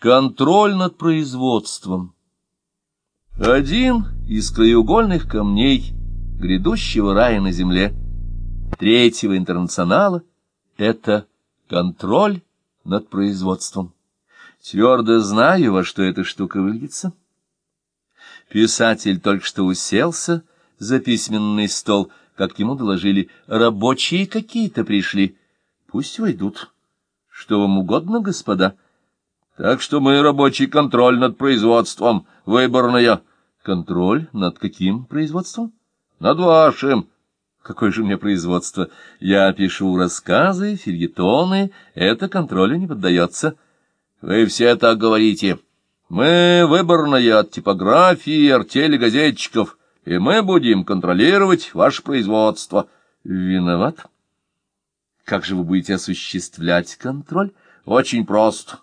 Контроль над производством. Один из краеугольных камней грядущего рая на земле, третьего интернационала, это контроль над производством. Твердо знаю, во что эта штука выльется. Писатель только что уселся за письменный стол, как ему доложили, рабочие какие-то пришли. Пусть войдут. Что вам угодно, господа? Так что мы рабочий контроль над производством, выборная. Контроль над каким производством? Над вашим. Какое же меня производство? Я пишу рассказы, фильетоны, это контролю не поддается. Вы все так говорите. Мы выборная от типографии, артели газетчиков, и мы будем контролировать ваше производство. Виноват. Как же вы будете осуществлять контроль? Очень просто.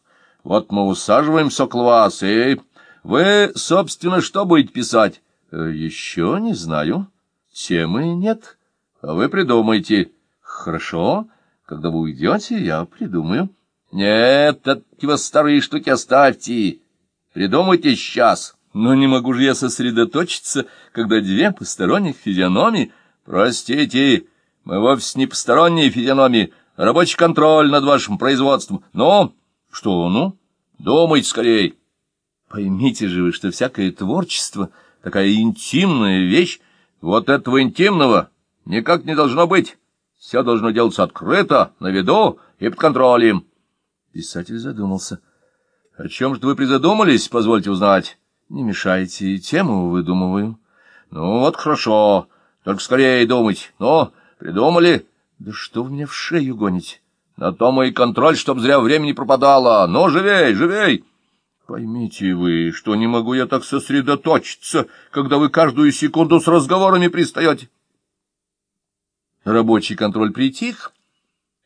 Вот мы усаживаемся около вас, и... Вы, собственно, что будете писать? Э, еще не знаю. Темы нет. А вы придумайте. Хорошо. Когда вы уйдете, я придумаю. Нет, эти вас старые штуки оставьте. Придумайте сейчас. Но не могу же я сосредоточиться, когда две посторонних физиономии... Простите, мы вовсе не посторонние физиономии, рабочий контроль над вашим производством. Ну, что, ну, думайте скорее. Поймите же вы, что всякое творчество — такая интимная вещь. Вот этого интимного никак не должно быть. Все должно делаться открыто, на виду и под контролем. Писатель задумался. — О чем же вы призадумались, позвольте узнать? — Не мешайте, тему выдумываю. — Ну вот хорошо, только скорее думать. Ну, придумали? — Да что вы меня в шею гоните? На то мой контроль, чтоб зря времени пропадало. Ну, живей, живей! — Поймите вы, что не могу я так сосредоточиться, когда вы каждую секунду с разговорами пристаете. Рабочий контроль притих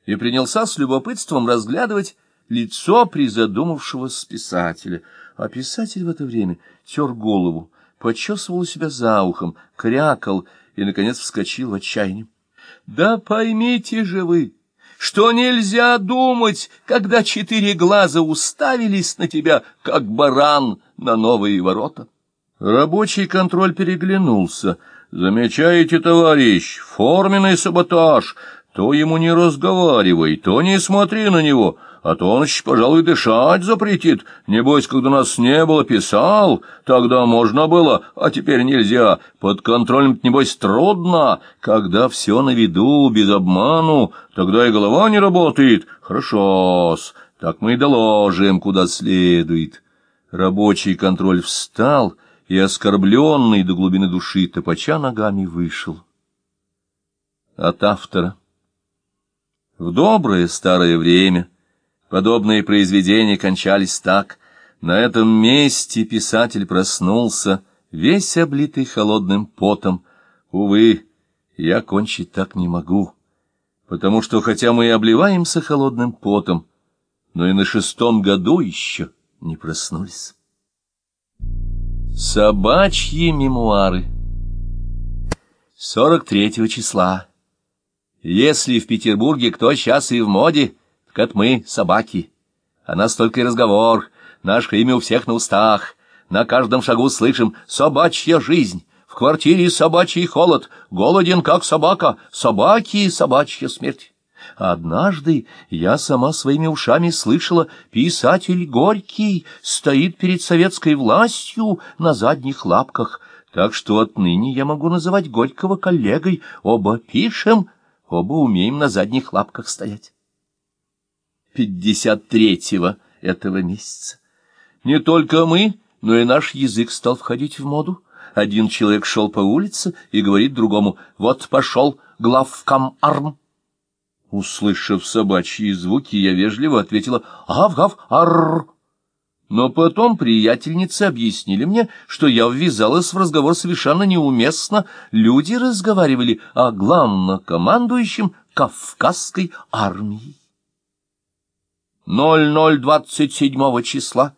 и принялся с любопытством разглядывать лицо призадумавшегося писателя, а писатель в это время тер голову, почесывал себя за ухом, крякал и, наконец, вскочил в отчаянии. — Да поймите же вы! Что нельзя думать, когда четыре глаза уставились на тебя, как баран на новые ворота. Рабочий контроль переглянулся. Замечаете, товарищ, форменный саботаж. То ему не разговаривай, то не смотри на него — а то он еще, пожалуй, дышать запретит. Небось, когда нас не было, писал, тогда можно было, а теперь нельзя. Под контролем, небось, трудно. Когда все на виду, без обману, тогда и голова не работает. Хорошо-с, так мы и доложим, куда следует. Рабочий контроль встал и, оскорбленный до глубины души, топача ногами вышел. От автора. В доброе старое время Подобные произведения кончались так. На этом месте писатель проснулся, весь облитый холодным потом. Увы, я кончить так не могу, потому что хотя мы и обливаемся холодным потом, но и на шестом году еще не проснулись. Собачьи мемуары 43 числа. Если в Петербурге кто сейчас и в моде, так это мы, собаки. А нас только и разговор, наше имя у всех на устах. На каждом шагу слышим «собачья жизнь», «в квартире собачий холод», «голоден, как собака», «собаки и собачья смерть». Однажды я сама своими ушами слышала, писатель Горький стоит перед советской властью на задних лапках, так что отныне я могу называть Горького коллегой. Оба пишем, оба умеем на задних лапках стоять пятьдесят третьего этого месяца. Не только мы, но и наш язык стал входить в моду. Один человек шел по улице и говорит другому «Вот пошел главкам арм». Услышав собачьи звуки, я вежливо ответила «Гав-гав-арр». Но потом приятельницы объяснили мне, что я ввязалась в разговор совершенно неуместно. Люди разговаривали о главнокомандующем Кавказской армии. 0027 числа.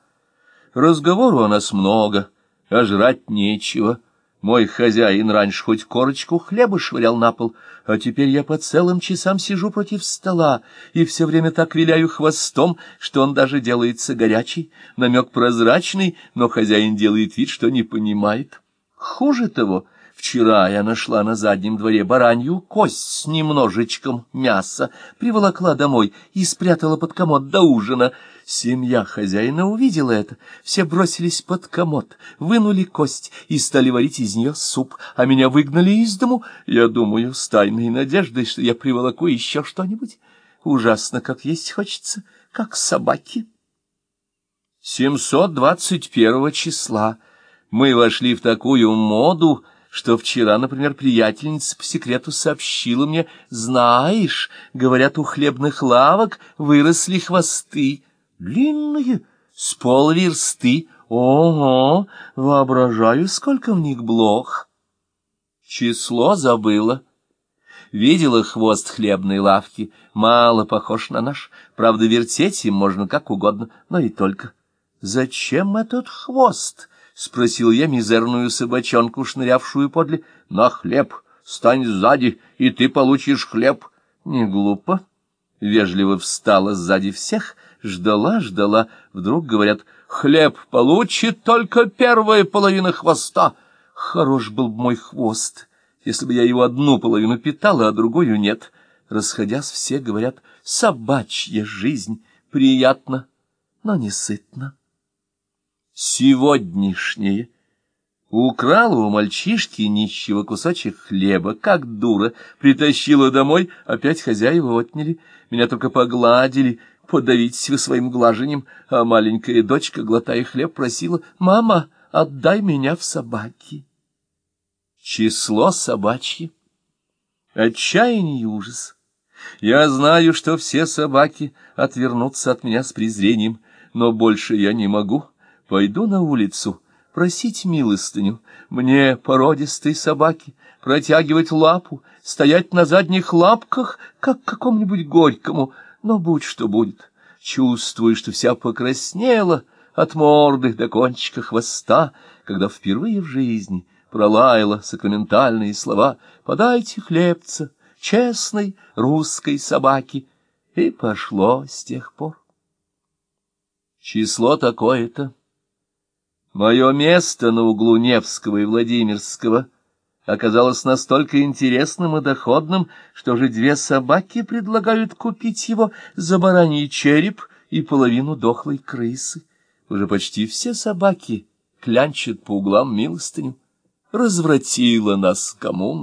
Разговору у нас много, а жрать нечего. Мой хозяин раньше хоть корочку хлеба швырял на пол, а теперь я по целым часам сижу против стола и все время так виляю хвостом, что он даже делается горячий, намек прозрачный, но хозяин делает вид, что не понимает. Хуже того, вчера я нашла на заднем дворе баранью кость с немножечком мяса, приволокла домой и спрятала под комод до ужина — Семья хозяина увидела это. Все бросились под комод, вынули кость и стали варить из нее суп, а меня выгнали из дому, я думаю, с тайной надеждой, что я приволоку еще что-нибудь. Ужасно, как есть хочется, как собаки. 721 числа мы вошли в такую моду, что вчера, например, приятельница по секрету сообщила мне, знаешь, говорят, у хлебных лавок выросли хвосты, длинные, с полверсты. Ого, воображаю, сколько в них блох. Число забыла. Видела хвост хлебной лавки, мало похож на наш. Правда, вертеть им можно как угодно, но и только. «Зачем этот хвост?» — спросил я мизерную собачонку, шнырявшую подле. «На хлеб! Стань сзади, и ты получишь хлеб!» «Не глупо!» Вежливо встала сзади всех — Ждала, ждала, вдруг говорят, хлеб получит только первая половина хвоста. Хорош был бы мой хвост, если бы я его одну половину питала, а другую нет. Расходясь, все говорят, собачья жизнь приятно, но не сытно. Сегодняшнее. Украла у мальчишки нищего кусочек хлеба, как дура, притащила домой, опять хозяева отняли, меня только погладили — подавитесь вы своим глажением, а маленькая дочка, глотая хлеб, просила, «Мама, отдай меня в собаки». Число собачье. Отчаяние и ужас. Я знаю, что все собаки отвернутся от меня с презрением, но больше я не могу. Пойду на улицу просить милостыню. Мне, породистой собаки, протягивать лапу, стоять на задних лапках, как какому-нибудь горькому, но будь что будет, чувствую, что вся покраснела от морды до кончика хвоста, когда впервые в жизни пролаяла сакраментальные слова «Подайте хлебца честной русской собаке», и пошло с тех пор. Число такое-то. Мое место на углу Невского и Владимирского оказалось настолько интересным и доходным, что же две собаки предлагают купить его за бараний череп и половину дохлой крысы. Уже почти все собаки клянчат по углам милостыню. Развратила нас коммуна.